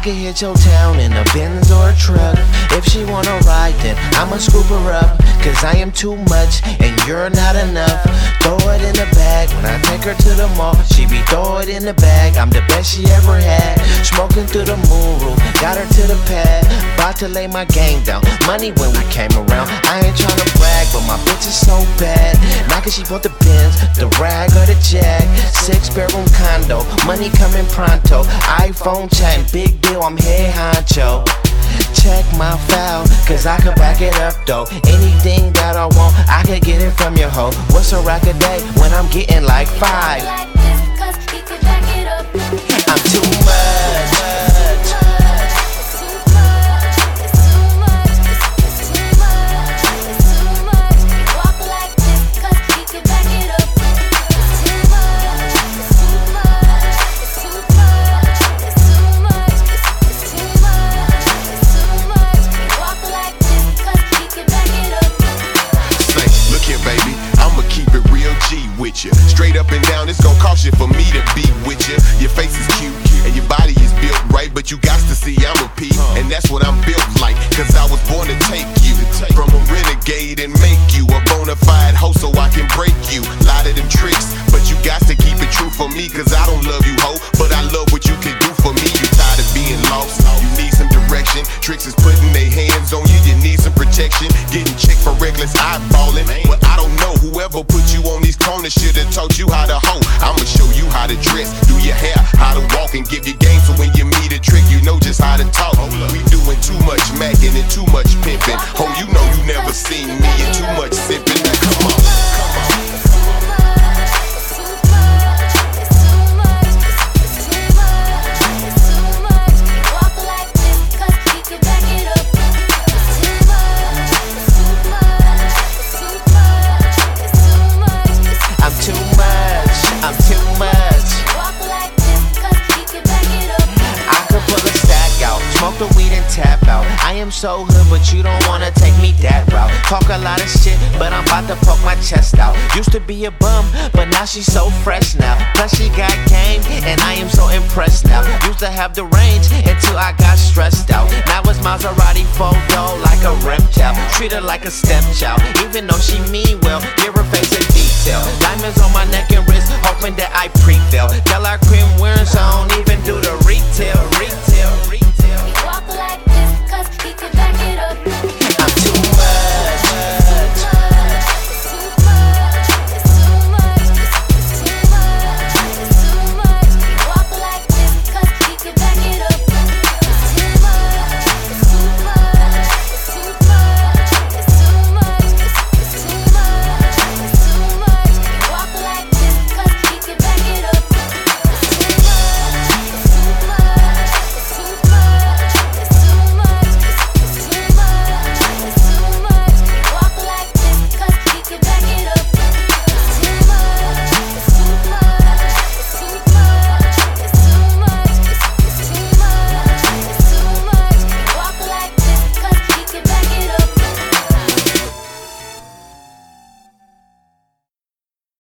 I can hit your town in a Benz or a truck. If she wanna ride, then I'ma scoop her up. Cause I am too much and you're not enough. Throw it in the bag when I take her to the mall. She be throw it in the bag. I'm the best she ever had. Smoking through the moon roof, got her to the pad. About to lay my game down. Money when we came around. I ain't tryna brag, but my bitch is so bad. Not cause she bought the Benz, the rag or the jag. Six bedroom condo, money coming pronto iPhone chatting, big deal, I'm head honcho. Check my file, cause I can back it up though. Anything that I want, I can get it from your hoe. What's a rack a day when I'm getting like five? With you. Straight up and down, it's gonna cost you for me to be with you. Your face is cute and your body is built right, but you got to see I'm a P, and that's what I'm built like. Cause I was born to take you from a renegade and make you a bona fide hoe so I can break you. Lot of them tricks, but you got to keep it true for me, cause I don't love you, hoe, but I love what you can do for me. You tired of being lost, you need some direction. Tricks is putting their hands on you, you need some protection. Getting checked for reckless eyeballing, whoever put you on these corners should've taught you how to hoe. I'ma show you how to dress, do your hair, how to walk, and give you game so when you meet a trick, you know just how to talk. We doing too much macking and too much pimping. Am so hood, but you don't wanna take me that route. Talk a lot of shit, but I'm about to poke my chest out. Used to be a bum, but now she's so fresh now. Plus she got game, and I am so impressed now. Used to have the range until I got stressed out. Now it's Maserati photo like a rim reptile. Treat her like a stepchild, even though she mean well. Give her face in detail. Diamonds on my neck and wrist, hoping that I prevail. Tell our cream